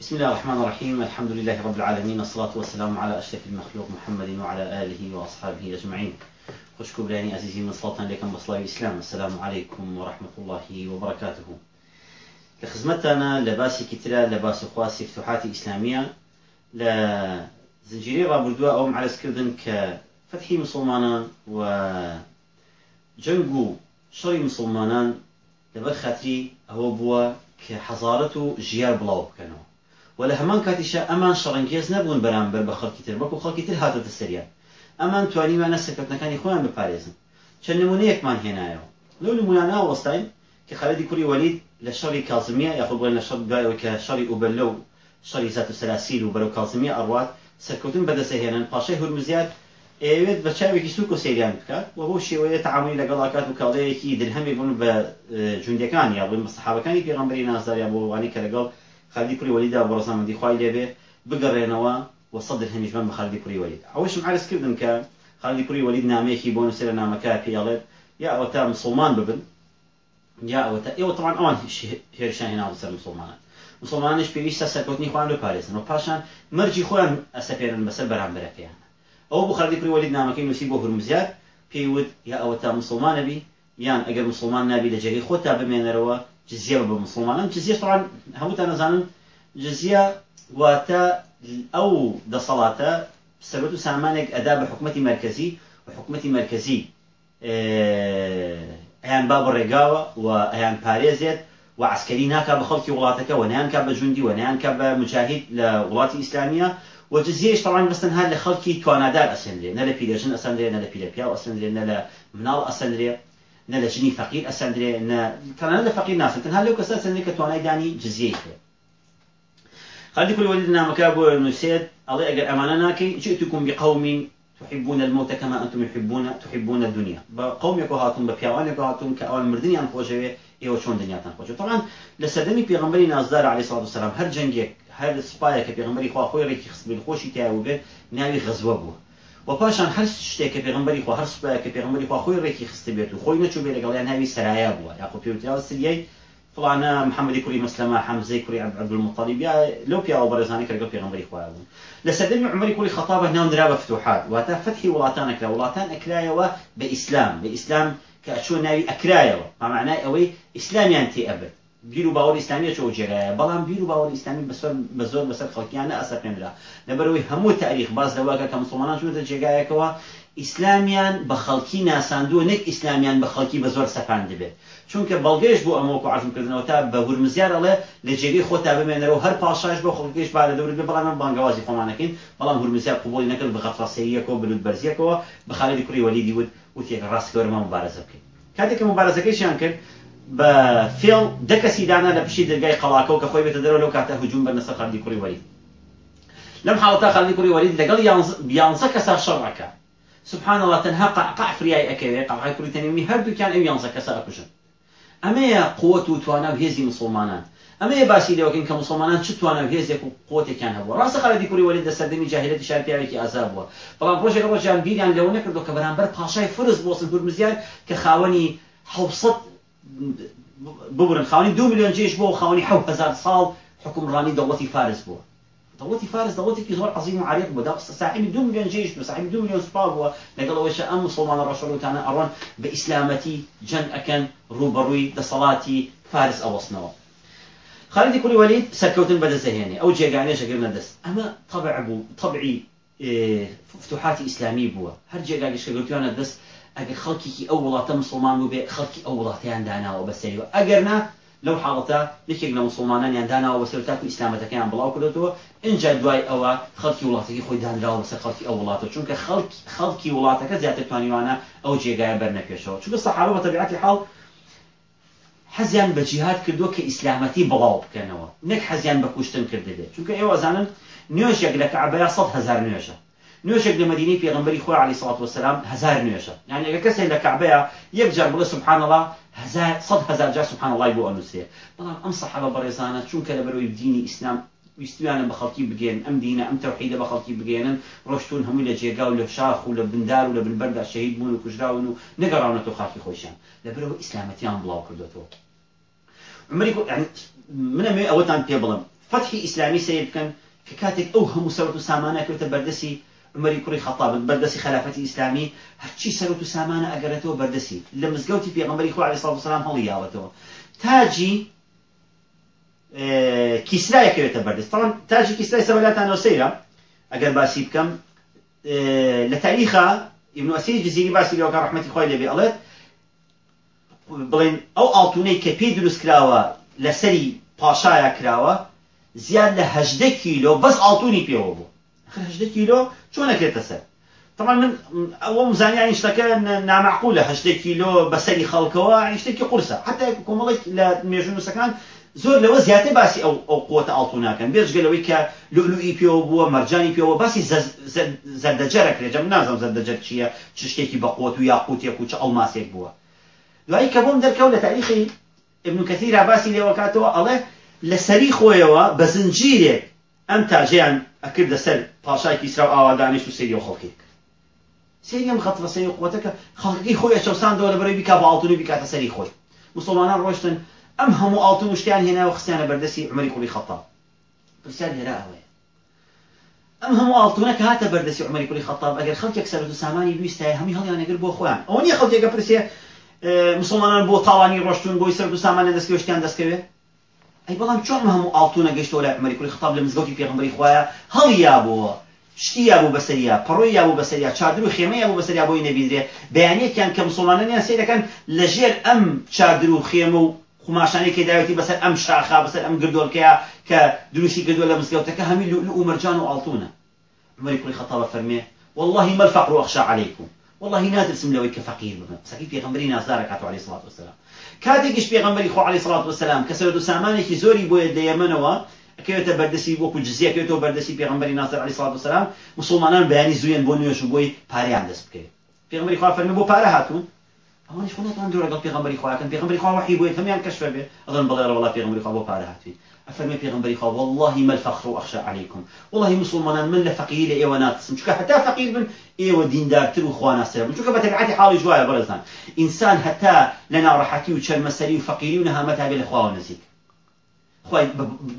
بسم الله الرحمن الرحيم. الحمد لله رب العالمين الصلاة والسلام على أشرف المخلوق محمد وعلى آله وأصحابه أجمعين. خوشكو بلاني عزيزي من صلاة لكم بصلاة الإسلام؟ السلام عليكم ورحمة الله وبركاته. لخزمتنا لباسي كترا لباس خواسي فتوحات إسلامية. لزنجيري رابردوا أو معرس كردن كفتحي مسلمانا وجنقو شري لبر خاطري هو بوا كحضارته جيار بلاو بكنو ولا همان کاتیشە ئەمان شەڕنگێز نەبوون بەرامبەر بە خەڵکی تر وەکو خەڵکی تر هاتۆتە سەریان. ئەمان توانیمانە سەکەوتنەکانی خۆیان بپارێزن. چەند نمونەیەکمان هێنایەوە. لەو نمونانە وەستاین کە خەلدی کوری وەلید لە شەڕی کازمیە بڵێن لە شەڕ دوایەوە کە شەڕی ئوبەلە و شەڕی زات و سەلاسیل و بەرەو کازمیە ئەڕوات سەرکەوتن بەدەسەهێنن پاشای هورمزیات ئێوێت بە چاوێکی سوک و سەیریان بکات و بۆ شێوەیە تعاملی لەگەڵاکات و کاڵەیەکی درهەمی بوون بە جوندەکان یا بڵێن بەسەحابەکانی پێغەمبەری نازدار یا بۆ وانی کە لەگەڵ خالدی کوری وەلیدا بۆ ڕزامەندی خوای لێبێ بگەڕێنەوە و سەدر هەمیشمان بە خالدی کوری وەلید. ئەوەشم عرض کردن کە خالدی کوری وەلید نامەیەکی بۆ نووسێ لە نامەکە پێڵێت یا ئەوە تا مسلمان ببن یا ئەوە تا ئێوە طبعا ئەوان هێرشان هێنا سەر مسلمانان. مسلمانش پێویستە سەرکەوتنی خوان بپارێزن و پاشان مەرجی خۆیان ئەسەپێنن بەسەر بەرامبەرەکەیان. ئەو بۆ خالدی کوری وەلید نامەکەی نووسی بۆ هورمزیات پێیوت یا ئەوە تا مسلمانە بی یان ئەگەر مسلمان نابی لە جێگەی خۆتا بمێنەرەوە جزیە بە مسلمانان جزیە طبعا هەمووتان نەزانن جزیە واتە ئەو دەسەڵاتە سەرەت و سامانێک ئەدا بە حکوومەتی مرکزی و حکوومەتی مرکزی ئەیان با بڕێگاوە و ئەیان پارێزێت و عسکەری ناکا بە خەڵکی وڵاتەکە و نیان کا بە جوندی و نیان کا بە مجاهید لە وڵاتی ئیسلامیە و جزیەش طبعا هەر لە خەڵکی توانادار ئەسەندرێ نە لە پیرەژن ئەسەندرێ نە لە پیرەپیا ئەسەندرێ نە ئەسەندرێ نە تەنانە لە فەقیر ناسن تەنها لەو کەسە ئەسەندرێ کە توانای دانی جزیەی هەیە خالد كل ولد نامك أبو نسيد الله أجر أمانة ناكي جئتكم بقوم تحبون الموت كما أنتم يحبون تحبون الدنيا بقوم يكو هاتون ببيعوان يكو هاتون كأول مردني أن خوشوي إيوه شون دنيا تنخوشو طبعا لە سەردەمی پێغەمبەری نازدار عليه الصلاة والسلام هەر جەنگێک هەر سوپایەک پێغەمبەری خوا خۆی ڕێکی خستبێ خۆشی تیا بووبێت ناوی غەزوە بووە و پاشان هەر شتێک کە پێغمبەری خوا هەر سوپایە کە پێغمبەری خوا خۆی ڕێکی خستە بێت و خۆی نەچوو بێ لەگەڵیان هاوی سەرایە بووە. یا خۆ پێوتیاوە سریای فڵانە محەممەدی کوری مسلمە حەمزەی کوری عبدالمطلیب یا لەو پیاوە بەرزانی کە لەگەڵ پێغمبەری خوا بوون. لە سەردەمی عمەری کوری خەتابە ناو درا بە فتوحات. واتە فتحی وڵاتان ئەکرا وڵاتان ئەکرایەوە بە ئیسلام. بە ئیسلام کە ئەچوە ناوی ئەکرایەوە. مەعنای ئەوەی ئیسلامیان تێ ئەبێت بیر و باوەڕ ئیسلامی چۆ جێرایە بەڵام بیر و باوەڕ ئیسلامی بە زۆر بەسەر خەڵکیانە ئەسە پێنرا. لەبەرەوەی هەموو تاریخ باز لەواکە کە مسلمانان چونتە جێگایەکەوە ئیسلامیان بە خەڵکی ناساندووە نەک ئیسلامیان بە خەڵکی بە زۆر سەپان دەبێت. چونکە بەڵگەش بۆ ئەمەوە عزمکردنەوە تا بە هورمزیارەڵێ لە جێگەی خۆتا بمێنەرەوە هەر پاشاش بۆ خەڵکیش با لە دەور بێ بەڵام بانگوازی خۆمانەکەین. بەڵام هورمزیار قوبولی نەکرد بە غەفرەسەریەکەوە بلود بەرزیەکەوە بە خالدی کوڕی وەلیدی وت وتێک ڕاستگەورمە مبارەزە بکەین. کاتێک مبارەزەکەیشیان کرد بە فێڵ دەکەسی دانا لە پشی دەرگای قەڵاکە و کە خۆی بێتە دەرەوە لەو کاتە هجوم بە نەسەر خالدی کوڕی وەلید لەم حاڵەتا خالدی کوڕی وەلید لەگەڵ یانزە کەسا سبحان الله تەنها قعقع فریای ئەکەوێ قعقای کوڕی تەنیمی هەردووکیان ئەو یانزە کەسا ئەکوژن. ئەمەیە قوت و توانە و هێزی مسلمانان. ئەمەیە باسی لەوەکەین کە مسلمانان چ توانە و هێزێک و قوتێکیان هەبووە. ڕاستە خالدی کوڕی وەلید لە سەردەمی جاهلیەتی شار پیاوێکی ئازاد بووە. بەڵام ڕۆژێک ڕۆژیان بیریان لەوە نەکردو کە بەرامبەر پاشای فرز بۆ سنگورمزیان کە خاوەنی حوسەت ببرن خاونی دو میلیۆن جێش بۆ هزار ساڵ حکومڕانی دەوڵەتی فارس بووە. دەوڵەتی فارس دەوڵەتێکی زۆر عظیم و عریق بوو. صاحبی دو میلیۆن جێش بوو صاحبی دو میلیۆن سوپا بووە. لەگەڵەوەشە ئەم مسلمانە ڕەشەڵوتانە ئەڕۆن بە ئیسلامەتی جەنگ ئەکەن ڕوبەڕووی دەسەڵاتی فارس ئەوەستنەوە. خالدی کوری وەلید سەرکەوتن بەدەستهێنێ ئەو جێگانێ شەگرنە دەست. ئەمە طەبع بوو طەبعی فتوحاتی ئیسلامی بووە. هەر جێگاگەشکە گرتوانە دەست ئەگەر خەڵکیی ئەو وڵاتە مسلمان بوو بێ خەڵکی ئەو وڵاتیان داناوە بەسەریەوە ئەگەرنا لەو حاڵەتە یەکێک لە مسلمانانیان داناوە بەسەر تاکو ئیسلامەتەکەیان بڵاو کردێتەوە اینجا دوای ئەوە خەڵکی وڵاتەکەی خۆی دانراوە بەسەر خەڵکی ئەو وڵاتە. چونکە خەڵکی وڵاتەکە زیاتر توانیوانە ئەو جێگایە بەرنەپێشەوە چونکە سەحابە بە تەبیعەتی حاڵ حەزیان بە جیهاد کردووە کە ئیسلامەتی بڵاو بکەنەوە. نەک حەزیان بە کوشتن کردێت چونکە ئێوە زانن نوێژێک لە کەعبەیە سەد هزار نوێژە. نوێژێک لە مدینی پێغمبەری خۆی علی سڵات وسلام هزار یعنی ئەگە کەسێک لە کعبەیە یەک جار بڵێ سبحان الله صد هزار جار سبحان الله بۆ ئەنووسێ بەڵام ئەم سەحابە بەڕێزانە چونکە لە بەرەوەی دینی ئیسلام ویستویانە بە خەڵکی بگێن ئەم دینە ئەم تەوحیدە بە خەڵکی بگێنن ڕۆشتون هەمووی لە جێگا و لە شاخ و لە بندار و لە بنبەردا شەهید بوون و کوژراون و نەگەڕاونەتەوە خاکی خۆشیان. لە بەرەوە ئیسلامەتیان بڵاو کردوێتەوە عمری يعني من ئەوەتان پێ بڵم. فتحی ئیسلامی سیر بکەن کە کاتێک ئەو هەموو سەرەت و سامانەکەوتە بەردەسی عمەری کوڕی خەتاب بەردەسی خلافەتی ئیسلامی هەرچی سەرەت و سامانە ئەگەرێتەوە بەردەسی لە مزگەوتی پێغەمبەری خۆ علیه السلام هەڵیاوەتەوە تاجی کیسرایەکەوێتە بەردەست. طبعا تاجی کیسرای سەبەلاتانەوە سەیرە ئەگەر باسی بکەم لە تاریخە ابن ئەسیری جزیری باسی لەوەکە ڕحمەتی خۆی لێبێ ئەڵێت بڵێن ئەو ئاڵتونەی کە پێی دروست کراوە لەسەری پاشایە کراوە زیاد لە هەژدە کیلۆ بەس ئاڵتونی پێوە بوو. هەژدە کیلۆ چۆن نەکرێتە سەر طبعا من ئەوە مزانیانی شتەکە نامعقولە هەژدە کیلۆ بەسەری خەڵکەوە شتێکی قورسە. حتا کۆمەڵێک لە مێژونوسەکان زۆر لەوە زیاتر باسی ئەو ئەو قوتە ئاڵتو ناکەن بێژگەلەوەی کە لولوئی پێوە بووە مەرجانی پێوە باسی زەردەجەرەکرێت جەم نازم زەردەجەر چییە چ شتێکی بەقوت و یاقوتێک و چ ئەڵماسێک بووە. دوایی کە بۆم دەرکەوت لە تاریخی ابن کەثیرا باسی لێوەکاتەوە ئەڵێ لە سەری خۆیەوە بە ئەم تاژیان ئەکردە سەر پاشای کیسرا و ئاوادانیش و سەری و خەڵکێک سەری ئەم خەت بەسەری قوتەکە خەڵکی خۆی چەساندەوە لە بەرەوەی بیکا بە ئاڵتونی بیکاتە سەری خۆی. مسلمانان ڕۆشتن ئەم هەموو ئاڵتون شتیان هێناوە خستیانە بەردەسی عمەری کوڕی خەتاب پرسیار هێرا ئەوەیە. ئەم هەموو ئاڵتونە کە هاتە بەردەسی عمەری کوڕی خەتاب ئەگەر خەڵکێک سەرەت و سامانی ویستایە هەمی هەڵیانەگر بۆ خۆیان. ئەوە نییە خەڵکێکە پرسێ مسلمانان بۆ تاوانی ڕۆشتون بۆی سەرەت و سامانیان دەستکەوە شتیان دەستکەوێت ئەی بەڵام چۆن هەموو ئاڵتونە گەشتەوە لای عمەری کوڕی خەتاب لە مزگەوتی پێغەمبەری خۆیە هەڵیا بووە شتی یا بوو بەسەریا پەڕۆی یا؟ بوو چادر و خێمە یا؟ بوو بەسەریا بۆی نەبیدرێ بەیانەتیان کە مسلمانانیان سێرەکەن لەژێر ئەم چادر و خێمە و قوماشانەی کە داوێتی بەسەر ئەم شاخا بەسەر ئەم گردۆلکەیە کە دروستی کردووە لە مزگەوتەکە هەمی و مەرجان و ئاڵتونە عمەری کوڕی خەتابە فەرمێ والله ما الفقر اخشى عليكم والله لەوەی کە فەقیر ببن سەکی پێغەمبەری نازدارە کاتو عليه الصلاة والسلام. کاتێکیش پێغەمبەری خۆ عليه الصلاة والسلام کە سەرەت و سامانێکی زۆری بۆیە لە یەمەنەوە ئەکەوێتە بەردەسی وەکو جزیەکەوێتەوە بەردەسی پێغەمبەری نازدار عليه الصلاة والسلام مسلمانان بەیانی زوێن بۆ نوێش و بۆی پاریان دەست بکەێت پێغەمبەری خوا فەرمی بۆ پارە هاتوون. ئەوانش خۆ ناتوان دوور لەگەڵ پێغەمبەری خواکەن پێغەمبەری خوا وحی بۆیە هەمیان کەشف بێ ئەڵێن بەڵێ ڕەوڵا پێغەمبەری خوا بۆ پارە هاتوین. ئەفەرمێ پێغەمبەری خوا والله ما الفخر واخشى عليكم. والله مسلمانان من لە ئێوە ناتسم چونکە هەتا فەقیر بن ئێوە دیندارتر و خواناستر بن. چونکە بە تەبعەتی حاڵی جوایە بەڕێزان ئینسان هەتا لە ناڕەحەتی و چەرمەسەری و فەقیری و نەهامەت هەبێ لە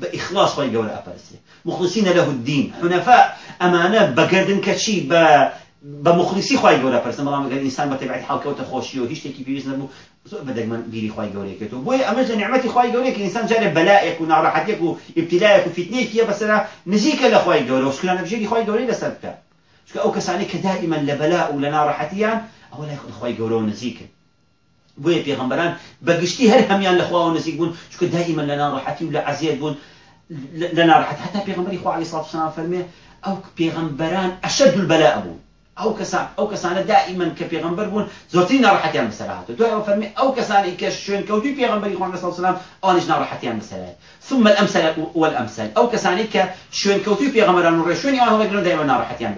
بإخلاص خوای گەورە ئەپەرسێ. مخلصین له الدين حنفاء ئەمانە بەگردن کەچی بە مخلیسی خی گەورە پرسم بەڵام ئینسان بە تبعی حڵکەوتە خۆشی و هیچ شتێکی پێویست نەبوو. بەدەگمەن بیری خی گەورەکێتەوە بۆی ئەمە لە نعمەتی خی گەورەیە کە ئینسان جارێ بەلایەک و ناڕەحەتێک و ئبتیلایەک و فیتنەیەکیە بەسەرا نزیکە لە خی گەورە و شکرانە بژێری خی گەورەی لەسەر بکە. چکە ئەو کەسانی کە دائما لە بەلا و لە ناڕەحەتیان ئەوە لای خی گەورە و نزیکن. بۆیە پێغمبەران بەگشتی هەر هەمیان لە خواوە نزیک بوون چکە دائما لە ناڕەحەتی و لە عزیەت بوون لە ناڕەحەت. پێغمبەری خوا فەرمێ ئەو البەلاء بوون. ئەو کەسان ئەو کەسانە دائما کە پێغمبەر بوون زۆرترین ناڕەحەتیان بەسەرهاتە دوای ئەو فەرمی ئەو کەسانی کە شوێن کەوتوی پێغمبەری خوان لەسەڵ سلام ئەوانیش ناڕەحەتیان بەسەرات ثم الأمثل والأمثل. ئەو کەسانی کە شوێن کەوتوی پێغمبەران و ڕێشوێنی ئەوان هەڵەگرن دائما ناڕەحەتیان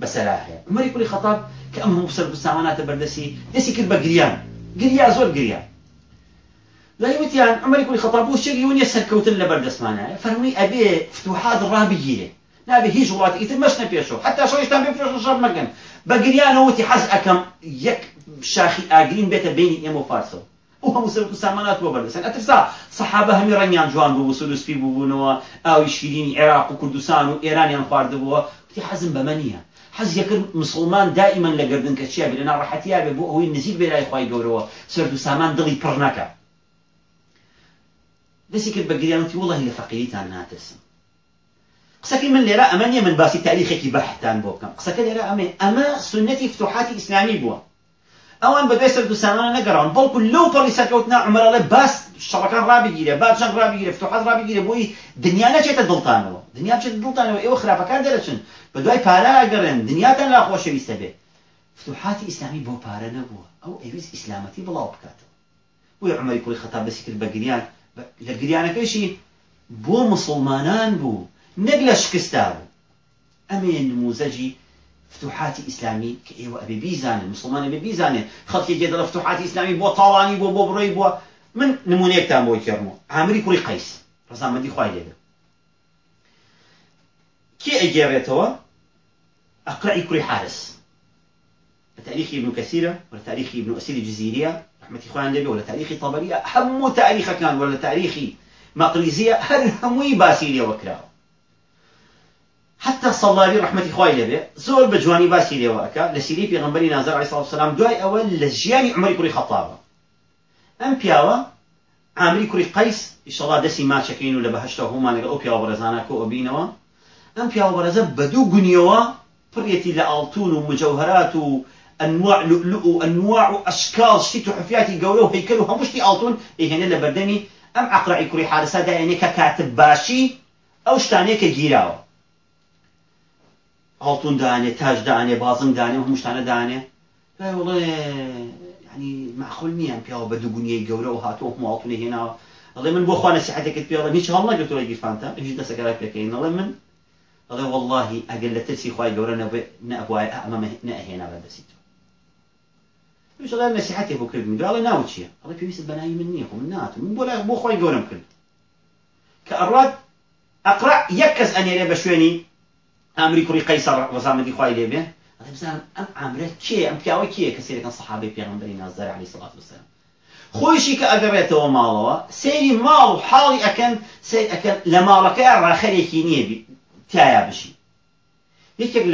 بەسەرا هەیە عمەری کولی خەتاب کە ئەم هەموو سەر بساماناتە بەردەسی دەستی کرد بە گریان. گریا زۆر گریا. دوای وتیان عمەری کولی خەتاب بۆ شێری ونیە سەرکەوتن لە بەردەستمانە فەرمووی ئەبێ فتوحات ڕابگیرێ نابێ هیچ وڵاتی ئیتر مەشنە پێشەوە حتا شەویشتان بێ پێش شەڕ مەگەن بە گریانەوەتی حەز ئەەکەم یەک شاخی ئاگرین بێتە بینی ئێمە و فارسەوە ئەو هەموو سەر سامانات بۆ بەردەسن ئەترسا سەحابە هەمی ڕەنیان جوان بوو سولوسپی بووبوونەوە ئاوی شیرینی عێراق و کوردستان و ئێرانیان خواردبووە وتی حەزم بەمە نییە حەز یەکرد مسلمان دائما لە گردن کە چیا بێ لە ناڕەحەتیا بێ بۆ ئەوەی نزیک بێ سرد سامان دڵی پڕ نەکە دەستی کرد بە گریانوتی وڵی لە فەقیریتان ناترسم قسەکەی من لێرە ئەمە نیە من باسی تاریخێکی بەحتان بۆ بکەم. قسەکە لێرە ئەمێ ئەمە سنەتی فتوحاتی ئیسلامی بووە. ئەوان بەبێ سەر دووسانانە نەگەڕان بەڵکو لەو پەڕی سەرکەوتنا عمەرەڵێ باس شەڕەکان با جەنگ ڕابگیرێ فتوحات ڕابگیرێ بۆی دنیا نەچێتە دڵتانەوە. دنیا بچێتە دڵتانەوە؟ ئێوە خراپەکان دەرەچن. بە دوای پارە ئەگەڕێن دنیاتان لا خۆشەویستە بێ. فتوحاتی ئیسلامی بۆ پارە نەبووە. ئەو ئەویست ئیسلامەتی بڵاو بکاتەوە. بۆی عمەری کوڕی خەتاب بەسی کرد بە گریان لە گریانەکەیشی بۆ مسلمانان بوو. نەک لە شکستا بوو ئەمێ نموزەجی فتوحاتی ئیسلامی کە ئێوە ئەبێ بیزانن مسلمان ئەبێ بیزانێ خەڵکی جێ لە فتوحاتی ئیسلامی بۆ تاڵانی بۆ بۆ بڕۆی بووە من نمونەیەکتان بۆی کێڕمەوە عامری کوڕی قەیس ڕزامەندی خوای لێبێ کێ ئەگێڕێتەوە ئەقرعی حارس. لە تاریخی ابن كثيرة ولا تاريخ ابن أسير الجزيرية رحمة إخوان لبي ولا تاريخ طبرية هم تاريخ كان ولا تاريخ هەر هەمووی باسی لێوە کراوە حتى صلابي رحمتي خوای لێبێ زۆر بە جوانی باسی لێوەکە لە سیری پێغمبەری نازر علیه السلام دوای ئەوە لە ژیانی عمری کوڕی خەتابە ئەم پیاوە عامری کوڕی قەیس ئیشەڵا دەستی ماچەکەین و لە بەهشتا هەمومان لەگە ئەو پیاوە بەرەزانە کۆ ئەبینەوە. ئەم پیاوە بەرەزە بە دوو گونیەوە پڕێتی لە ئاڵتون و مجەوهرات و انواع لؤلؤ وانواع اشكال شتي تحفياتي قولوا هيكل وهمشتي التون إيه هنا لبردني ام اقرا كوري حارسه دا يعني ككاتب باشي أو شتانه كجيراو التون دانه تاج دانه بازم دانه همشتانه دانه لا والله يعني معقول نيه ام بياو بدو بنيه قولوا هاتو هم التون هنا الله من بو خوانا سحتك بياو هيك الله قلت له فانتا إيش دسك رايك الله من الله والله أقل لتسي خواي قولنا نابواي امام هنا بدسيتو مش غير نصيحتي بو كرد من قال ناو چیە ئەڵێ پێویست بەناوی من نییە من ناتم من بۆ بۆ خۆی گەورم کرد کە ئەڕات ئەقرا یەک کەس ئەنێرێ بە شوێنی ئەمری کوڕی قەیسەر وەزامەتی خوای لێبێ ئەڵێ بزانم ئەم ئامرە کێ ئەم پیاوە کێ کە سێرەکەن سەحابەی پێغەمبەری نازدار عەلەیهی سەڵات وسەلام خۆیشی کە ئەگەڕێتەوە ماڵەوە سێری ماڵ و حاڵی ئەکەن سیر ئەکەن لە ماڵەکەی ڕاخەرێکی نییە تایە بشی.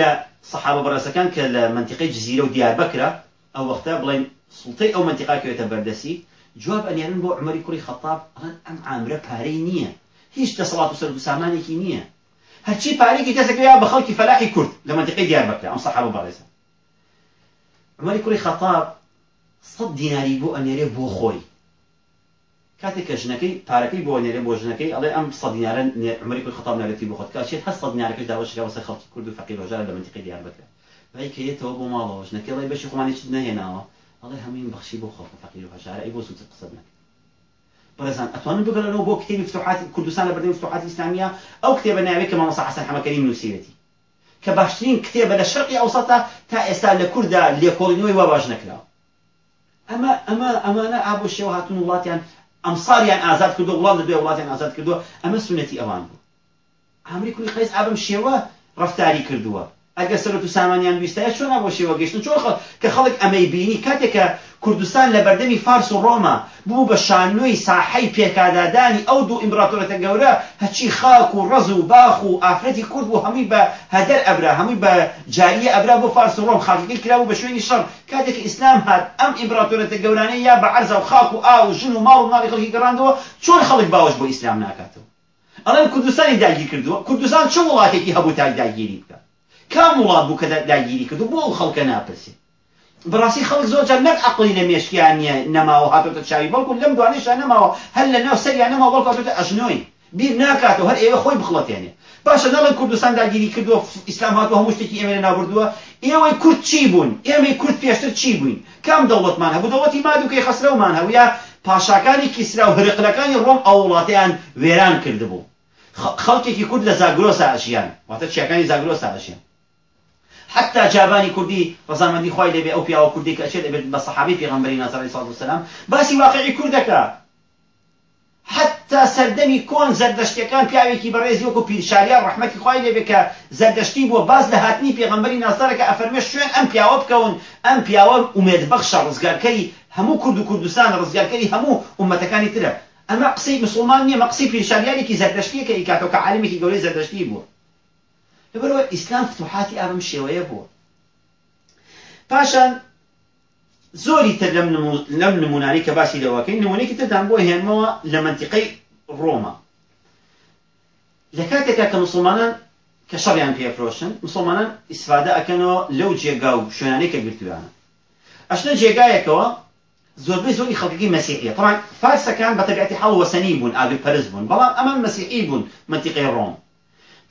لە سەحابە بەڕێزەکان کە لە منتیقەی جزیرە و دیار بکرە ئەو وەختە بڵێن سڵتەی ئەو منتیقاکەوێتە بەردەسی جواب ئەنێرن بۆ عمەری کوڕی خەتاب ئەڵێن ئەم ئامرە پارەی نییە. هیچ دەسەڵات و و سامانێکی نییە. هەرچی پارێکی کەسەکەیا بە خەڵکی فەلاحی کورد لە منتیقەی دیار بکرا ئەم سەحابە بەڕێزە عمەری کوڕی خەتاب سەد دیناری بۆ ئەنێرێ بۆ خۆی. کاتێک کە ژنەکەی پارەکەی بۆ نێرێ بۆ ژنەکەی ئەڵێ ئەم سە دینارە عمەری کوڕی خەتاب نەرەتی بۆ خۆت. کاشێت هەست سە دینارەکەش داوەشەکە وەسە خەڵکی کورد و فەقیر ڕۆژارە لە منتیقەی دیاربەکرا. وای کەیەتەوە بۆ ماڵەوە ژنەکەی ڵێ بەشی خۆمانێکی نەهێناوە. ئەڵێ هەمووی بەخشی بۆ خەڵکە فەقیر و هەژارە ئەی بۆ سووت قسەت نەکە بەڕێزان ئەتوانن بگەڕنەوە بۆ کتێبی فتوحاتی کوردستان لە بەردەمی فتوحاتی ئیسلامیە ئەو کتێبە ناوێت کە مامۆستا حەسەن حەمەکەریم نووسیوێتی کە باشترین کتێبە لە شەرقی ئەوسەتا تا ئێستا لە کووردا لێکۆڵینەوەی وا باش نەکراوە ئەمە ئەمە ئەمانە ئابەو شێوە هاتون وڵاتیان ئەمساریان ئازاد کردو وڵات لە دوێ وڵاتیان ئازاد کردووە ئەمە سونەتی ئەوان بوو ئەمریکا قەیس ئابم شێوە ڕفتاری کردووە ئەگە سەرۆت و سامانیان ویستایە چۆن بۆ شێوە گەشتن چۆن کە خەڵک ئەمەی بینی کاتێکە کوردستان لە بەردەمی فارس و ڕۆما بوو بە شانۆی ساحەی پێکادادانی ئەو دوو ئیمبراتۆرەتە گەورە هەچی خاک و ڕز و باخ و ئافرەتی کورد بوو هەمووی بە هەدەر ئەبرا هەمووی بە جاریە بۆ فارس و ڕۆم خاڵەکەی کراوە بە شوێنی شەڕ کاتێک ئیسلام هات ئەم ئیمبراتۆرەتە گەورانەی یا بە عەرزە و خاک و ئا و ژن و ماڵ و ماڵی خەڵکی گەڕاندەوە چۆن خەڵک باوەش بۆ ئیسلام ناکاتەوە ئەڵێن کوردستانی داگیر کردووە کوردستان چ وڵاتێکی هەبوو تا داگیری بکات کام وڵات بوو کە داگیری کردو؟ بۆ ئەو خەڵکە ناپرسی بەڕاستی خەڵک زۆر جار نەک عقلی لە مێشکیان نەماوە هاتۆتە چاوی بەڵکو لەم دوانێشان نەماوە. هەر لە ناو سەریان نەماوە بەڵکو هاتۆتە ئەژنۆی. بیر ناکاتەوە هەر ئێوە خۆی بخڵەتێنێ. باشە نەڵێن کوردستان داگیری کردووە ئیسلام هاتووە هەموو شتێکی ئێمە نابردووە. ئێوەی کورد چی بوون؟ ئێمەی کورد پێشتر چی بووین؟ کام دەوڵەتمان هەبوو؟ دەوڵەتی مادووکەی خەسرەومان هەبوو یا پاشاکانی کیسرا و هرقلەکانی ڕۆم ئەو وڵاتیان وێران کردبوو خەڵکێکی کورد لە زاگرۆسا ئەژیان واتە چیەکانی زاگرۆسا ئەژیان حتى جاباني كردي رزامندي خوای لێبێ ئەو پیاوە کوردی کە ئەچێت بێت بە سەحابی پێغەمبەری نازاری ساڵ وسلام باسی واقعی کوردەکە. حتى سەردەمی کۆن زەردەشتەکان پیاوێکی بەڕێزی وەکو پیرشاریان ڕحمەتی خوای لێبێ کە زەردەشتی بووە باز لە هاتنی پێغەمبەری نازارەکە ئەفەرمێ شوێن ئەم پیاوە بکەون ئەم پیاوە ئومێد بەخشە ڕزگارکەری هەموو کورد و کوردستان ڕزگارکەری هەموو ئومەتەکانی ترە. ئەمە قسەی مسلمان نییە مە قسەی پیرشاریانێکی زەردەشتیەکە ئیکاتەوە کە عالمێکی گەورەی زەردەشتی بووە. لەبەرەوە ئیسلام فتوحاتی ئابم شێوەیە بووە. پاشان زۆری تر لەم نمونانی کە باسی لەوەکەی نمونێکی تردان بۆ هێنمەوە لە منتیقەی ڕۆما لە کاتێکا کە مسلمانان کە شەڕیان پێفرۆشن مسلمانان ئیسفادە ئەکەنەوە لەو جێگا و شوێنانەی کە گرتویانە. ئەشنە جێگایەکەوە زۆربەی زۆری طبعا فارسەکان بە تەبیعەتی حەڵ بوون ئاگر پەرز بوون بەڵام ئەمان مەسیحی ڕۆم.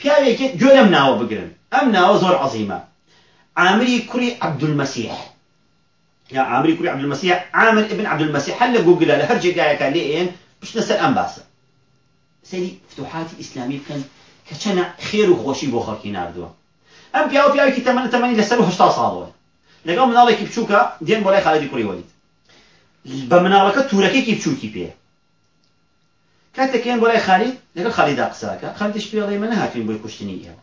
پیاوێکی گوێ لەم ناوە بگرن. ئەم ناوە زۆر عظیمە. عامری کوری عبدالمەسیح یا عامری کوری عبدالمەسیح عامر ابن عبدالمەسیح هەر لە گوگلە لە هەر جێگایەکە لێ ئێن بشنە سەر ئەم باسە. سەری فتوحاتی ئیسلامی بکەن کە چەنە خێر و خۆشی بۆ خەڵکی نردووە ئەم پیاوە پیاوێکی تەمەنە تەمەنی لەسەر هشتا ساڵەوە. لەگەڵ مناڵێکی بچووکە دێن بۆ لای خالدی کوڕی وەلید. بە مناڵەکە تورەکەی بچووکی پێ. کاتێکیان بۆ لای خالید؟ لەگەڵ خالیدا قساکە خالیدش پێڵێ من هاتوین بۆی کوشتنی ئێوە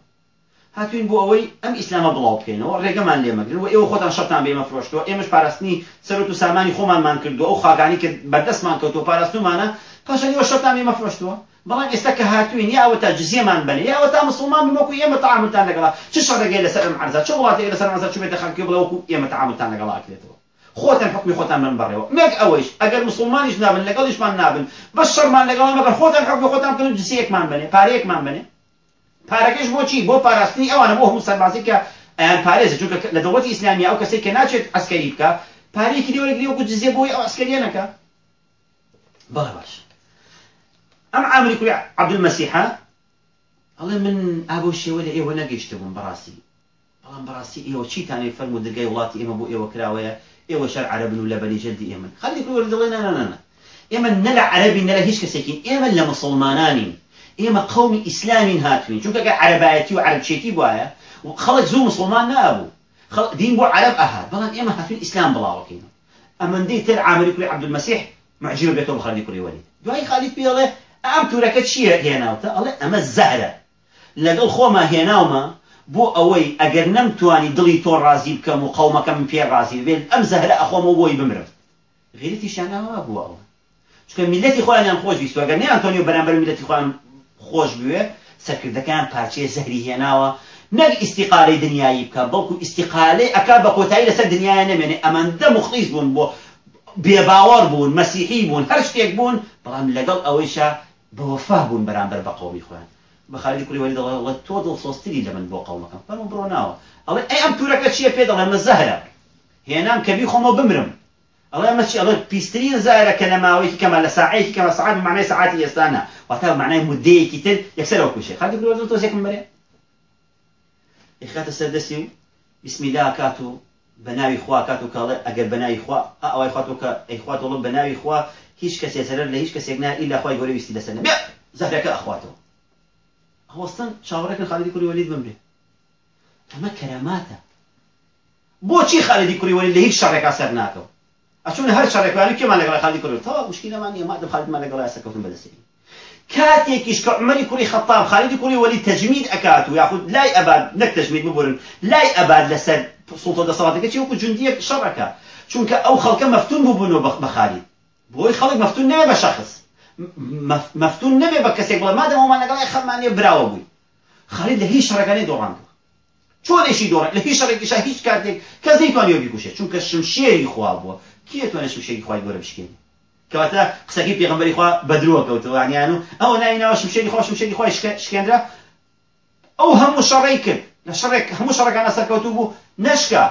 هاتوین بۆ ئەوەی ئەم ئیسلامە بڵاو بکەینەوە ڕێگەمان لێمەگرن و ئێوە خۆتان شەتان بێمە فرۆشتەوە. ئێمەش پاراستنی سەرۆت و سامانی خۆمانمان کردو ئەو خاگانی کە بەردەستمان کەوتۆ پاراستومانە پاشان ئێوە شەتان بێمە فرۆشتەوە. بەڵام ئێستا کە هاتوین یاوە تا جزیەمان بنێ یاوە تا مسلمان بمەکو ئێمە تەعاملتان لەگەڵا. چ شەڕێگەی لەسەر ئەم عەرزە چ وڵاتێک لەسەر عەرزە چوبێتە خەڵکی بڵێ وەکو ئێمە تەعاملتان لەگەڵا کرێتەوە خۆتان حکمی خۆتان من بڕێەوە مێک ئەوەیش ئەگەر مسلمانیش نابن لەگەڵیشمان نابن بەس شەڕمان لەگەڵا مەگەر خۆتان حکمی خۆتان بکەن جزیەکمان بنێ پارەیەکمان بنێ. پارەکەش بۆچی بۆ پاراستنی ئەوانە بۆ هەموو سەربازی کە ئەیان پارێزە چونکە لە دەوڵەتی ئیسلامی ئەو کەسێک کە ناچێت ئەسکەری بکە پارەیەکی لێوەرەگری وەکو جزیە بۆی ئەو ئەسکەریە نەکە. بەڵێ باش. ئەم عامری کوری عەبدولمەسیحە ئەڵێ من ئابۆ شێوە لە ئێوە نەگەیشتە بووم بەڕاستی. بەڵام بەڕاستی ئێوە چیتانێ فەرمو دەرگای وڵاتی ئێمە بۆ ئێوە کراوەیە؟ ئێوە شەر عەرەبن و لە بەنی جەلدی ئێمە خەڵی کوری دەڵێ نە نە نە ئێمە نە لە عەرەبی نە لە هیچ کەسێکین ئێمە لە مسلمانانین ئێمە قومی ئیسلامین هاتوین چونکە عەرەبایەتی و عەرەبچێتی بواە خەڵک زوو مسلمان نابوو دین بۆ عەرەب ئەهات بەڵام ئێمە هاتوین ئیسلام بڵاوەکەین ئەمەندەی تر عامری کوری عەبدولمەسیح معجبە بێتەوە خەڵی کوری وەلید دوای خالیت پێڵێ ئەم تورەکە چییە هێناوتە ئەڵێ ئەمە زەهرە لەگەڵ خۆمە هێناومە بۆ ئەوەی ئەگەر نەمتوانی دڵی تۆ ڕازی بکەم و قەومەکەم پێ ڕازی بێت ئەم زەهرە ئەخۆمە بۆی بمرم. غیرەتی شاناوە بووە ئەوە. چکە میلەتی خۆیان خۆش بیست ئەگەر نێ ئەنتۆنیۆ بەرامبەر میلەتی خۆیان خۆش بوێ سەرکردەکان پارچەیە زەهری هێناوە. نەک ئیسیقالەی دنیایی بکە بەڵکو ئیسیقالەی ئەکا بە کۆتایی لەسەر دنیای نەمێنێ ئەمەندە مخلیص بوون بۆ بێباوەڕ بوون مەسیحی بوون هەر شتێک بوون بەڵام لەگەڵ ئەوەیشە بەوەفا بوون بەرامبەر بە قەومی خۆیان. بە خالی کوری وەلی دەڵێ تۆ دڵ سۆستری لە من بۆ قەومەکەم فەرمو بڕۆ ناوە ئەڵێ ئەی ئەم تورەکە چییە پێ دەڵێ مە زەهرە هێنام کەبی خۆمە بمرم. ئەڵێ ئەمە چی ئەڵێ پیسترین زایرە کە لە ماوەیەکی کەمە لە ساعەیەکی کەمە ساعات معنای ساعاتی ئێستانە. واتە معنای مدەیەکی تر یەکسەرەوە کوشێ خالی کوری وەلی تۆزێکم بەرێ یخاتە سەردەستی و بسم الله کات و بەناوی خوا کات و کاڵێ ئەگەر بەناوی خوا ئەوەی خواتۆ کە ئەی خواتەوە بەناوی خوا هیچ کەسێ سەر لە هیچ کەسێک نا ئیلا خوای گەورە ویستی لەسەر نەبێ. زەهرەکە ئەخواتەوە. هەوەستن چاوەڕێکن خالیدی کوری وەلید بمرێ ئەمە کەراماتە. بۆچی خالیدی کوری وەلید لە هیچ شەڕێکا سەر ناکەو ئەچون هەر شەڕێکوانی کێمان لەگەڵ خالیدی کوری تەوا مشکلەمان نیە مادەم خالیدمان لەگەڵ یاسەکەوتن بەدەستی کاتێکیش کە عمەری کوری خەتاب خالیدی کوری وەلی تەجمید ئەکات و یاخود لای ئەباد نەک تەجمید ببورن لای ئەباد لەسەر سڵتە دەسەڵاتەکە چی وەکو جوندیەک شەڕەکە. چونکە ئەو خەڵکە مەفتون بووبوونەوە بە خالید بۆی خەڵک مەفتون نەبێ بە شەخص مەفتون نەبێ بە کەسێک بڵێ مادەم ئەومان لەگەڵای خەمانێ براوە بووی. خالید لە هیچ شەڕەکانی دۆڕاندەوە چۆنێکی دۆڕ لە هیچ شەڕێکیشا هیچ کاتێک کەس نەیتوانێ بیکوشێت چونکە شمشێری خوا بووە. کێ توانێت شمشێری خوای گەورە بشکێنێت کەواتە قسەکی پێغمبەری خوا بەدرۆ کەوتەوە عنیان و ئەوە نایناوە شمشێری خوا شمشێری خوای شکێنرا ئەو هەموو شەڕی کرد. لە شەڕێک هەموو شەڕەکانە سەرکەوتوو بوو. نەشکا.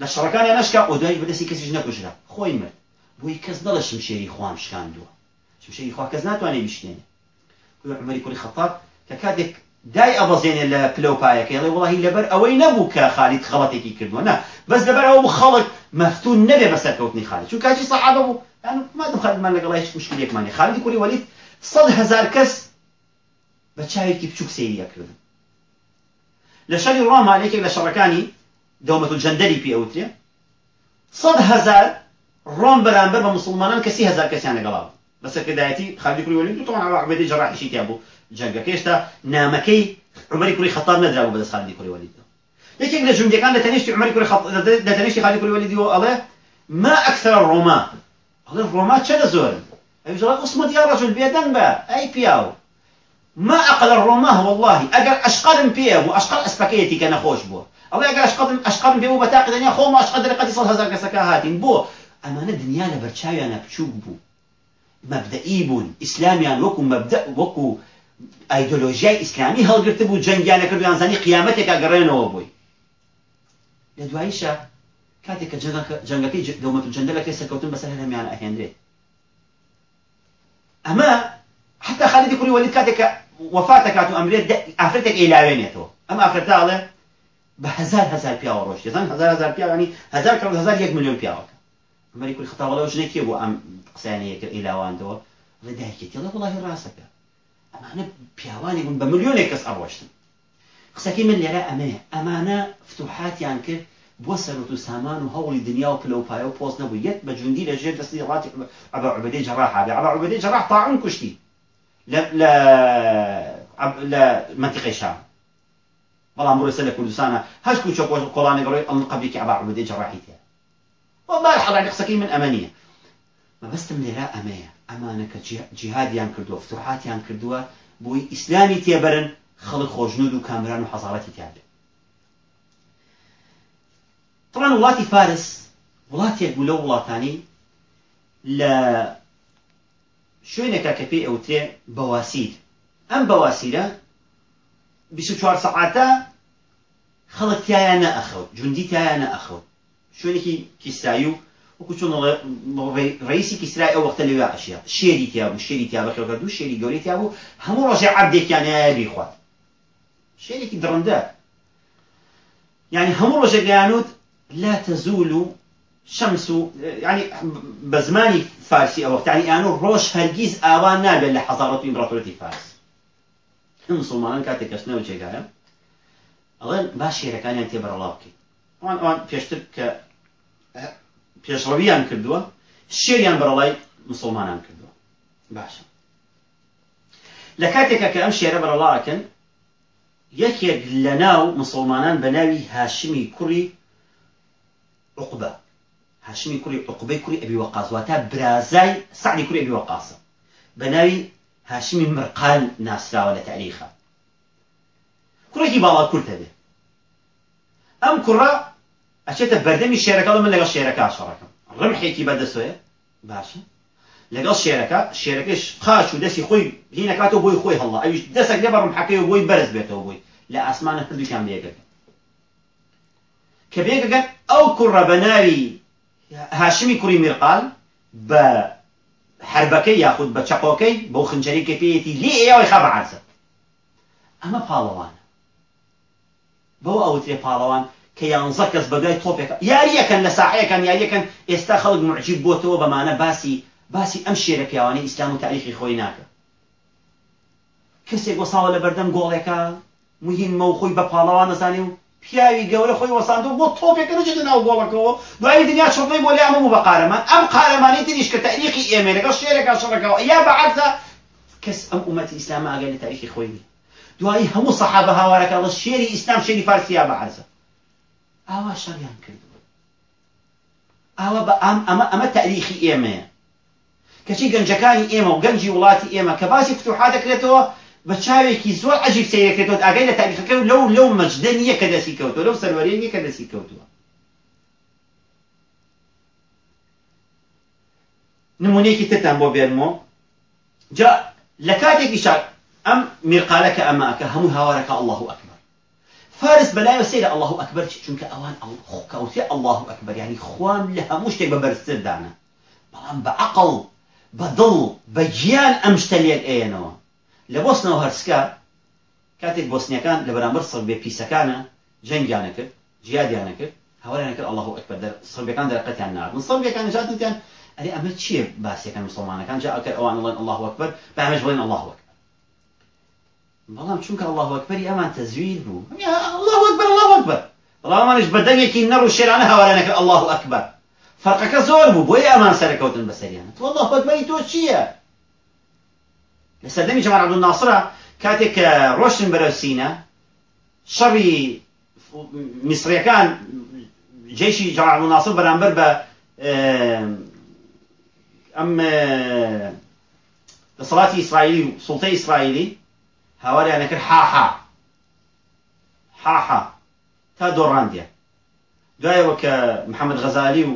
لە شەڕەکانیان نەشکا ئەو دوای بەدەستی کەسیش نەکوژرا خۆی مرد. بۆی کەس نەڵە شمشێری خوام شکاندووە. شمشێری خوا کەس ناتوانێت بشکێنێ عمەری کوری خەتاب کە کاتێک دای ئەبەزێنێ لە پلەپایەکەڵێ وڵی لەبەر ئەوەی نەبوو کە خالیت خەڵەتێکی کردووە. نه بەس لەبەر ئەو خەڵک مەفتون نەبێ بەسەرکەوتنی خالی چون کاتی سەحابە بوو. يعني ما دم خالد لەگەڵای هیچ مشکلێکمانی خالدی کوری وەلید سەد هزار کەس بە چاوێکی بچووک سێریەکردن لە شەری ڕامالێکێک لە شەڕەکانی دەومەت و جەندەری پێ ئەوترێ. سەد هزار ڕۆم بەرامبەر بە مسلمانان کەسی هزار کەسیان لەگەڵا بە سەرکردایەتی خالدی کوری وەلید تۆ عبێدی جەڕاحیشی تیا بوو جەنگەکە هێشتا نامەکەی عمەری کوری خەتاب نەدرا بوو بەدەست خالدی کوری وەلید یەکێک لە جوندەکان لە تەنیشتی عمەری کوری لە تەنیشتی خالدی کوری وەلیدی ئەڵێ ما أكثر الرومان الله الروما چه زور جلال أصمد يا رجل بيدن با أي بياو. ما أقل الروما والله أجر أشقال بيو وأشقال أسبكيتي كان خوش بو. الله أجر أشقال أشقال بيو بتاقي دنيا خو ما أشقال درقة صل هزار كسكاهاتين بو. أما الدنيا لبرشاوي أنا بشوك بو. مبدئي بون إسلاميان وكو مبدأ وكو أيديولوژیای ئیسلامی هەڵگرت بوو جەنگیانە کردویان زانی قیامەتێکا گەڕێنەوە بووی. لە دواییشە کاتێک کە جەنگەکەی دەومەت و جەندە لە کەی سەرکەوتن بەسەر هەرمیان ئەهێنرێت ئەمە حتا خالدی کوری وەلید کاتێک کە وەفاتە کات و ئەمرێت ئافرەتێک ئێلاوێنێتەوە ئەم ئافرەتاڵێ بە هزار هزار پیاوە ڕۆژ دەزان هزار هزار پیاوانی هزار کە هزار یەک میلیۆن پیاوەکە ئەمەری کوری خەتاوەڵەوە ژنێکی بۆ ئەم قسانەیەکە ئێلاواندەوە لە دایکێتی لە وڵی ڕاستەکە ئەمانە پیاوانی بوون بە ملیۆنێک کەس ئەڕۆشتن قسەکەی من لێرە ئەمەیە ئەمانە فتوحاتیان کرد بۆ سەرۆت و سامان و هەوڵی دنیا و پلەپایە و پۆست نەبوو یەک بە جوندی لە ژێر دەستی ڕاتی ئەبا عوبەدەی جەڕاح بێ ئەبا عوبەدەی جەڕاح تاعون کوشتی لە منطقەی شام بەڵام ڕۆیسە لە کوردستانە هەش کوچە کۆڵانێک ڕۆی ئەڵن قبلێکی ئەبا جەڕاحی تێ والله حەڵی قسەکەی من ئەمە نییە مەبەستم لێرە ئەمەیە ئەمانە کە جیهادیان کردووە فتوحاتیان کردووە بۆی ئیسلامی تێبەرن خەڵک خۆشنود و کامران و حەزارەتی تیان بێت طبعا وڵاتی فارس وڵاتێک بوو لەو وڵاتانی لە شوێنێکە کە پێی ئەوترێ بەواسیر ئەم بەواسیرە 24 سەعاتە خەڵک تایە نەئەخەوت جوندی تایە نەئەخەوت شوێنێکی کیسایی و وەکو چۆن ڕئیسی کیسرای ئەو وەختە لەوێ عشیا شێری تیا بوو شێری تیا بەخێوکە دوو شێری گەوری تیا بوو. هەموو ڕۆژێ عەبدێکیان هەیە بیخوات. شێرێکی درڕندە يعني هەموو ڕۆژێک گەیانوت لا تزول شمس يعني بزماني فارسي أو وقت يعني انو روش اوان نابێت لە حەزارەت ئیمپراتۆرەتی فارس. مسلمانان کاتێک کەسنەوە جێگایە. ئەڵێن باش شێرەکانیان تێبەرەڵاو بکەیت. ئەوان ئەوان پێشتر کە پێشڕەویان کردووە شێریان بەرەڵای مسلمانان کردووە باشە لە کاتێکە کە ئەم شێرە بەرەڵاکەن یەکێک لە ناو مسلمانان بە ناوی هاشمی کوڕی عقبە هاشمی کوڕی عقبەی کوڕی ئەبی وەقاس واتە برازای سعدی کوڕی ئەبی وەقاسە بە ناوی هاشمی مرقال ناسراوە لە تاریخە کوڕێکی باڵا کورتە بێ ئەم کوڕە ئەچێتە بەردەمی شێرەکە من لەگەڵ شێرەکە شەڕەکەم ڕمحێکی بەدەسۆیە باشە لەگەڵ شێرەکە شێرەکەش قاچ و دەستی خۆی هینەکاتەوە بۆی خۆی هەڵڵا ئەویش دەسەک لێ بە ڕمحەکەی و بۆی بەرز بێتەوە بووی لە ئاسمانە کردویان بێگەکە کە بێگەکەن ئەو کوڕە بە ناوی هاشمی کوڕی میرقال بە حربەکەی یاخود بە چەقۆکەی بۆ خنجەری کە پێیەتی لێ ئێوەی خەبە عزە ئەمە پاڵەوانە بەو ئەوترێ پاڵەوان کە یانزە کەس بەدای تۆپێکە. یاریەکەن لە ساحەیەکان یاریەکەن ئێستا خەڵک معجیب بۆتەوە بەمانە باسی باسی ئەم شێرە پیاوانەی ئیسلام و تاریخی خۆی ناکە. کەسێک وەساوە لە بەردەم گۆڵێکە مهمە و خۆی بە پاڵەوان نەزانێ و پیاوی گەورە خۆی وەساندو بۆ تۆپێکە نەچێت ناو گۆڵەکەەوە دوای دنیا چڵی بۆ لێ ئەمە بە قارەمان. ئەم قارەمانی تریش کە تاریخی ئێمە لەگەڵ شێرەکە شەڕەکەەوە یا بەعەکسە کەس ئەم ئومەتی ئیسلام ئاگەر لە تاریخی نیە. دوایی هەموو سەحابە هاوارەکە لە شێری ئیسلام شێری فارسیا بەعەرزە ئاوا شەڕیان کردووە. ئاوا بە ئەمە ئەمە تاریخی ئێمەیە. کەچی گەنجەکانی ئێمە و گەنجی وڵاتی ئێمە کە باسی فتوحا دەکرێتەوە بە چاوێکی زۆر عجیب سیرەکرێتەوە ئاگەی لە تاریخەکە لەو لەو مەجدە نییە کە دەستی کەوتوە لەو سەروەریە نییە کە دەستی کەوتووە. نمونەیەکی ترتان بۆ بێنمەوە جا لە کاتێکی شار ئەم میرقالەکە ئەماکە هەموو هاوارەکە الله ئەکبەر. فارس بەلایە سێرە الله ئەکبەر چونکە ئەوان کەوتێ الله ئەکبەر ینی خوان لە هەموو شتێک بە بەرزتر دانە بەڵام بە عقڵ بە دڵ بە گیان ئەم شتە لێک ئێنەوە لە بۆسنەوە هەرسکە کاتێک بۆسنیەکان لە بەرامبەر سڵ بێ پیسەکانە جەنگیانە کرد جیادیانە کرد هەواریانە کرد الله ئەکبەر سڵبەکان دەرقەتیان نار من سڵبەکان نجاتیان ئەرێ ئەمە چییە باسیەکان مسلمانەکان جا ئەکە ئەوانڵێن الله ئەکبەر بەمەش بڵێن الله ئەکبر بەڵام چونکە الله ئەکبەری ئەمان تەزویر بوو الله ئەکبەر الله ئەکبەر بەڵام ئەمانش بەدەنگێکی نەڕ و شێرانە هەوارانە کرد الله ئەکبەر فەرقەکە زۆر بوو بۆیە ئەمان سەرکەوتن بەسەریانە تو الله ئەکبەری تۆ چییە لە سەردەمی جەمال عەبدولناسرە کاتێک کە ڕۆشتن بەرەو سینە شەڕی میسریەکان جێشی جەمال عەبدولناسر بەرامبەر بە ئەم دەسەڵاتی ئیسرائیلی و سوڵتەی ئیسرائیلی هاواریانە کرد حاحا حاحا تا دۆڕاندیە دوایەوە کە محەممەد غەزالی و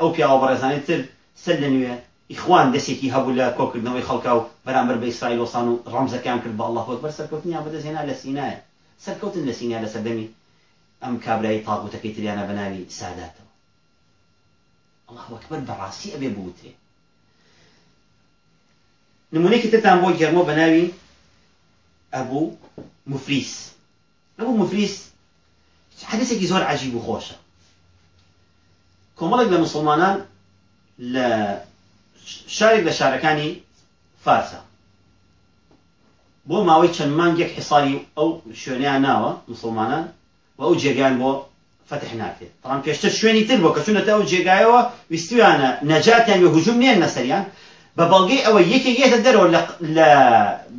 ئەو پیاوە بەڕێزانەی تر سەر لە نوێ ئیخوان دەستێکی هەبوو لە کۆکردنەوەی خەڵکا و بەرامبەر بە ئیسرائیل وسان و ڕەمزەکان کرد بە الله وەکبەر سەرکەوتنیان بەدەستێنا لە سینایە سەرکەوتن لە سینیا لە سەردەمی ئەم کابرایی تاغوتەکەی تریانە بەناوی ساداتەوە الله وەکبەر بەڕاستی ئەبێ بوترێ نمونەیەکی ترتان بۆ گەرمۆ بەناوی ئەبوو مفریس ئەبوو مفریس حدثێکی زۆر عجیب و خۆشە کۆمەڵێک لە مسلمانان لە شارێک لە شارەکانی فارسە بۆ ماوەی چەند مانگێک حیساری ئەو شوێنیان ناوە مسلمانان و ئەو جێگیان بۆ فتح ناکرێت. طبعا پێشتر شوێنی تر بۆ کە چونەتە ئەو جێگایەوە ویستویانە نەجاتیان و هجوم نێن نەسەریان بە بەڵگەی ئەوە یەکێکێتە دەرەوە لە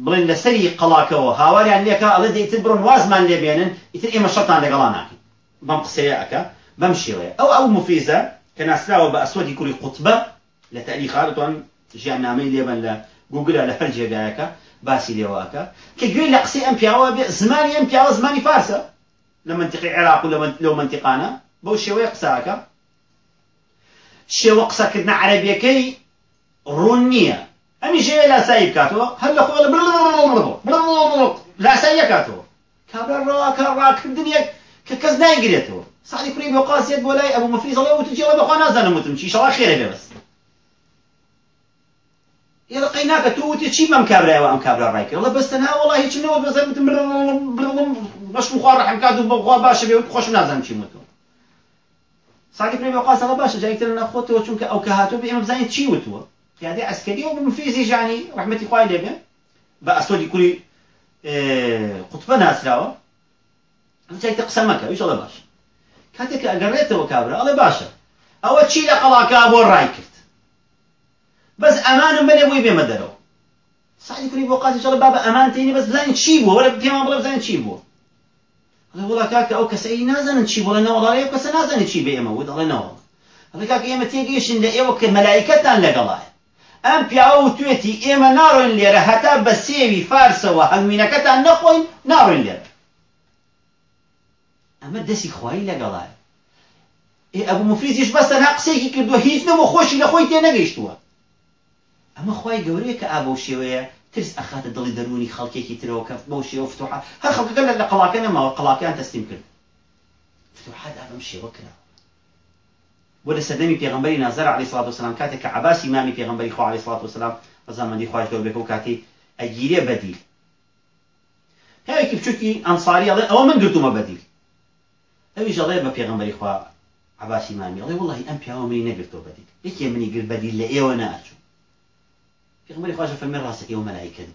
بڵێن لەسەری قەڵاکەوە هاواریان لێکە ئەڵێ دەیتر بڕۆن وازمان لێبێنن ئیتر ئێمە شەتان لەگەڵا ناکەین بەم قسەیە ئەەکە بەم شێوەیە ئەو ئەو مفیزە کە ناسراوە بە ئەسوەدی کوڕی قوتبە لە تاریخا دەتوان ژیان نامەی لێبن لە گوگلە لە هەر جێگایەکە باسی لێواکە کە گوێ لە قسەی ئەم پیاوە بێ زمانی ئەم پیاوە زمانی فارسە لە منتیقی عێراق و لەو منتیقانە بەو شێوەیە قساکە شێوە قسەکردن عەربیەکەی ڕوون نییە. ئەمی ژێوێ لاسایی بکاتەوە هەر لە خۆ لاسایی کاتەوە. کابرا ڕاکە ڕاکردن یەک کە کەس نایگرێتەوە. ساڵی کوڕی بۆ قاسیت بۆ لای ئەبوو مەفریزەڵێ وتو جێڵە بەخوا نازانم وتم. چی شەڵا خێرە بێ بەس. يلا قيناك توتي شي مم كابرا وام كابرا رايك والله بس أنا والله هيك نود بس مش مخار رح مكادو بغوا باش بي خوش نازم شي متو صادق نبي قاس الله باش جايت لنا خوتو چونك أو كهاتو بي مزاين شي وتو قيادة عسكرية وبمفيزي يعني رحمتي خوي لبي بأسودي كوري قطبة ناسراوة. جايت قسمك إيش الله باش كاتك اقريته وكابرا الله باشا. أو تشي لقلاك أبو رايكت بەس ئەمانم بەێ بۆی بێمە دەرەوە سعی کوری بۆ قاتی جڵ بابە ئەمان تینی بەس بزانین چی بوو وەرە پێمان بڵێ بزانین چی بوو وڵا کاکە ئەو کەسەی نازانن چی بڵێ نەوەڵێ کەسە نازانێت چی بێ ئێمە و دەڵێنەوە ئەڵێ کاکە ئێمە تێگەیشتن لە ئێوە کە مەلایکەتان لەگەڵایە ئەم پیاوە و توێتی ئێمە ناڕۆین لێرە هەتا بە سێوی فارسەوە هەنگوینەکەتان نەخۆین ناڕۆین لێرە. ئەمە دەستی خوایی لەگەڵایە ئەبوو مفریزیش بەستە نا قسێکی کردووە هیچ نەبوو خۆشی لە خۆی تێ نەگەیشتووە. ئەمە خی گەورەیە کە ئا بەو شێوەیە ترس ئەخاتە دڵی دەرونی خەڵکێکی ترەوە کە بەو شێوە فتوحات هەر خەڵکەکە لە قەڵاکە نەماوە قەڵاکیان تەستیم کرد. فتوحات ئابم شێوە کرا. بۆ لە سەردەمی پێغمبەری نازەر علی سڵات وسلام کاتێک کە عباسی مامی پێغمبەری خوا علی سڵات وسلام ڕزامەندی خوش دەور بێکە و کاتی ئەگیرێ بەدیل پیاوێکی بچووکی ئەنساری ئەڵێ ئەوە من گرتومە بەدیل ئەویش ئەڵێ بە پێغمبەری خوا عباسی مامی ئەڵێ وڵی ئەم پیاوە منی نەگرتەوە بەدیل یەکێ منی گرت بەدیل لە ئێوە ناچوو پێغمبەری خواجە فەرمی ڕاستەکە و مەلایکەت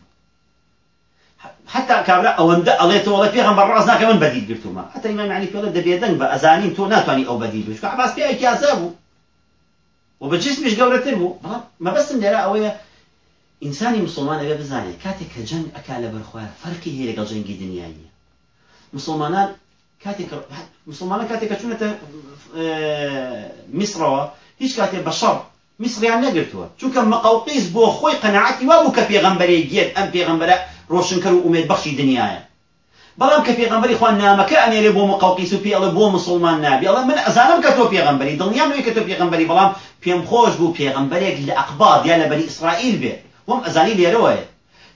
حتى كابرا ئەوەندە ئەڵێتەوە وڵە پێغمبەر ڕاست ناکە من بەدیل گرتومە حتى ئیمام علی پێڵە دەبێدەنگ بە ئەزانین تۆ ناتوانانی ئەو بەدیل بشکە عباس پێیەکی ئازا بوو و بە جسمیش گەورەتر بوو مەبەستم لێرە ئەوەیە ئینسانی مسلمان ئەوێ بزانێت کاتێک کە جەنگ ئەکا لە بەرخۆیان فەرقی هەیە لەگەڵ جەنگی دنیاییە مسلمانان کاتێک مسلمانان کاتێک کە چونەتە میسرەوە هیچ کاتێک بە شەڕ میسریان نەگرتووە چونکە مەقاوقیس بۆ خۆی قەنەعەتی وا بوو کە پێغەمبەرێ گێت ئەم پێغەمبەرە ڕۆشنکەر و ئومێد بەخشی دنیاە. بەڵام کە پێغەمبەری خوان نامەکە ئەنێرێ بۆ مقاوقیس و پێڵە بۆ مسلمان نابی. ئەڵە من ئەزانم کە تۆ پێغەمبەری دڵنیام نوێ کە تۆ پێغەمبەری بەڵام پێم خۆش بوو پێغەمبەرێک لە ئەقباد یا لە بەنی ئیسرائیل بێ. وەم ئەزانی لێرەوەیە.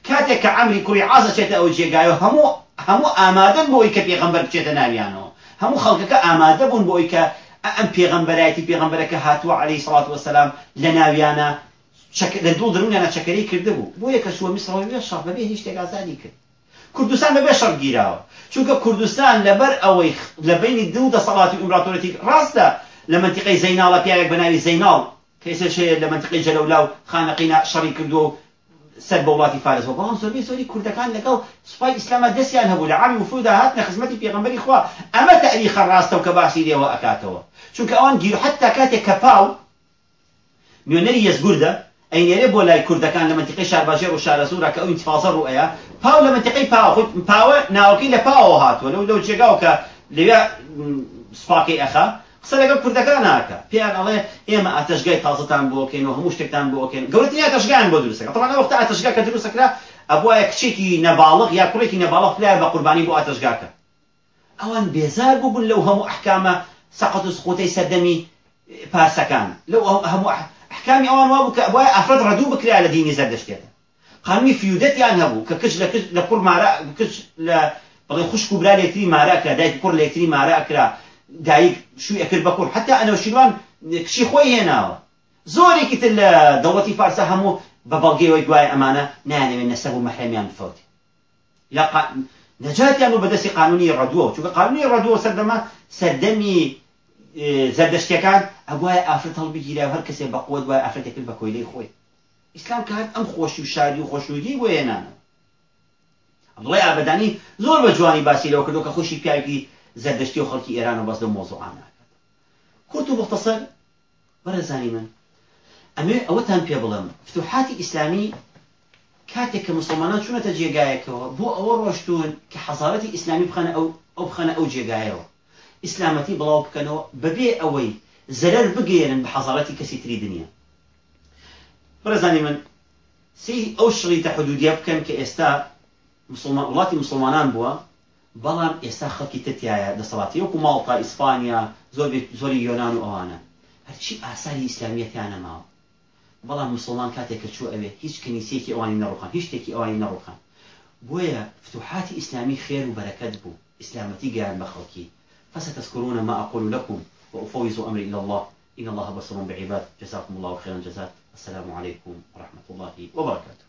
کاتێک کە عەمری کوڕی عازە چێتە ئەو جێگایە هەموو هەموو ئامادەن بۆی کە پێغەمبەر بچێتە ناویانەوە. هەموو خەڵکەکە ئامادە بوون بۆی کە ئەم پێغەمبەرایەتی پێغەمبەرەکە هاتووە عەلەیهی سەڵات وەسەلام لە ناویانە لە دوو دڕونیانە چەکەری کرده بوو. بۆ یەکە شووە میسڕەوەی بێ شەڕ بەبێ هیچ شتێک ئازادی کرد. کوردستان بەبێ شەڕ گیراوە. چونکە کوردستان لەبەر ئەوەی لە بینی دوو دەسەڵاتی ئیمپراتۆرەتی ڕاستە لە منتیقەی زەیناڵە پیاوێک بەناوی زەیناڵ. هەیە لە منتیقەی جەلەولا و خانەقینا شەڕی کردووە و سەر بە وڵاتی فارسەوە بەڵام زۆربەی زۆری کوردەکان لەگەڵ سوپای ئیسلامە دەستیان هەبوو. لە عامی وفودا هاتنە خزمەتی پێغەمبەری خوا ئەمە تەریخە ڕاستە و کە باسی لێوە ئەکاتەوە. چونکە ئەوان گیر حتا کاتێک کە پاو میۆنەری یەزگوردە ئەینێرێ بۆ لای کوردەکان لە منتیقی شارباژێر و شارە سوورە کە ئەو انتفاضە ڕوئەیە پاو لە منتیقی پاوە خود پاوە ناوەکەی لە پاوەوە هاتووە لەو لەو جێگاو کە لەوێ سوپاکەی ئەخا قسە لەگەڵ کوردەکان ناکە. پێیان ئەڵێ ئێمە ئاتەشگای تازتان بۆکەین و هەموو شتێکتان بۆکەین. گەورەترین ئاتەشگیان بۆ دروستەکە. طبعا وەختە ئاتەشگا کە دروستەکرا ئەبووە کچێکی نەباڵغ یا کوڕێکی نەباڵغ پلای بە قوربانی بۆ ئاتەشگاکە. ئەوان بێزار بوون لەو هەموو ئەحکامە سەقەت و سقوتەی سەردەمی پارسەکان. لەو هەموو احکامی ئەوان وابوو کە بۆیە ئافرەت ڕدوو بکرا لە دینی زەردەشتێتە قانونی فیودەتیان هەبوو کە کچ لە لە کوڕ مارە کچ لە بڵێ خوشک و برا لێکتری ماراکرا دایک کوڕ لێکتری ماراکرا دایک شووی ئەکرد بە کوڕ حتا ئەنەوشیروان کشی خۆی هێناوە زۆرێکی تر لە دەوڵەتی فارسە هەموو بە بەڵگەیەوەی دوای ئەمانە نانەوێت نەسەب و مەحرەمیان بفەوتی یا نەجاتیان و بەدەستی قانونی ڕدووە چونکە قانونی زەردەشتەکان ئەگوای ئافرەت هەڵبگیرە هەر کەسێ بەقوت وای ئافرەتێکرد بە کۆیلەی خۆی. ئیسلام کات ئەم خۆشی و شادی و خۆشنودی بۆ هێنانە عبدڵی ئابدانی زۆر بە جوانی باسی لەوە کردو کە خۆشی پیاوی زەردەشتی و خەڵکی ئێران و بەس لە مۆزوعان ناکات. کورت و مختصر بەرەزانی من. ئەمێ ئەوەتان پێ بڵم فتوحاتی ئیسلامی کاتێک کە مسلمانان چونەتە جێگایەکەوە بۆ ئەوە ڕۆشتون کە حەزارەتی ئیسلامی بخەنە ئەو ئەو بخەنە ئەو جێگایەوە. ئیسلامەتی بڵاو بکەنەوە بەبێ ئەوەی زەرەر بگەێنن بە حەزارەتی کەسی تری دنیا. بەڕێزانی من سی ئەو شڵی تەحدودیە بکەن کە ئێستا وڵاتی مسلمانان بووە بەڵام ئێستا خەڵکی تتیایە دەسەڵاتی وەکو ماڵتا ئیسپانیا زۆر زۆری یۆناان و ئەوانە. هەرچی ئاساری ئیسلامیەتیان نەماوە بەڵام مسلمان کاتێک کە چوو ئەوێ هیچ کنیسێکی ئەوانی نەڕوخان هیچ شتێکی ئەوانی نەڕوخان بۆیە فتوحاتی ئیسلامی خێر و بەرەکەت بوو. ئیسلامەتی گیان بە خەڵکی. فستذكرون ما أقول لكم وأفوز أمري إلى الله. إن الله بصر بعباد. جزاكم الله خيرا. جزاك السلام عليكم ورحمة الله وبركاته.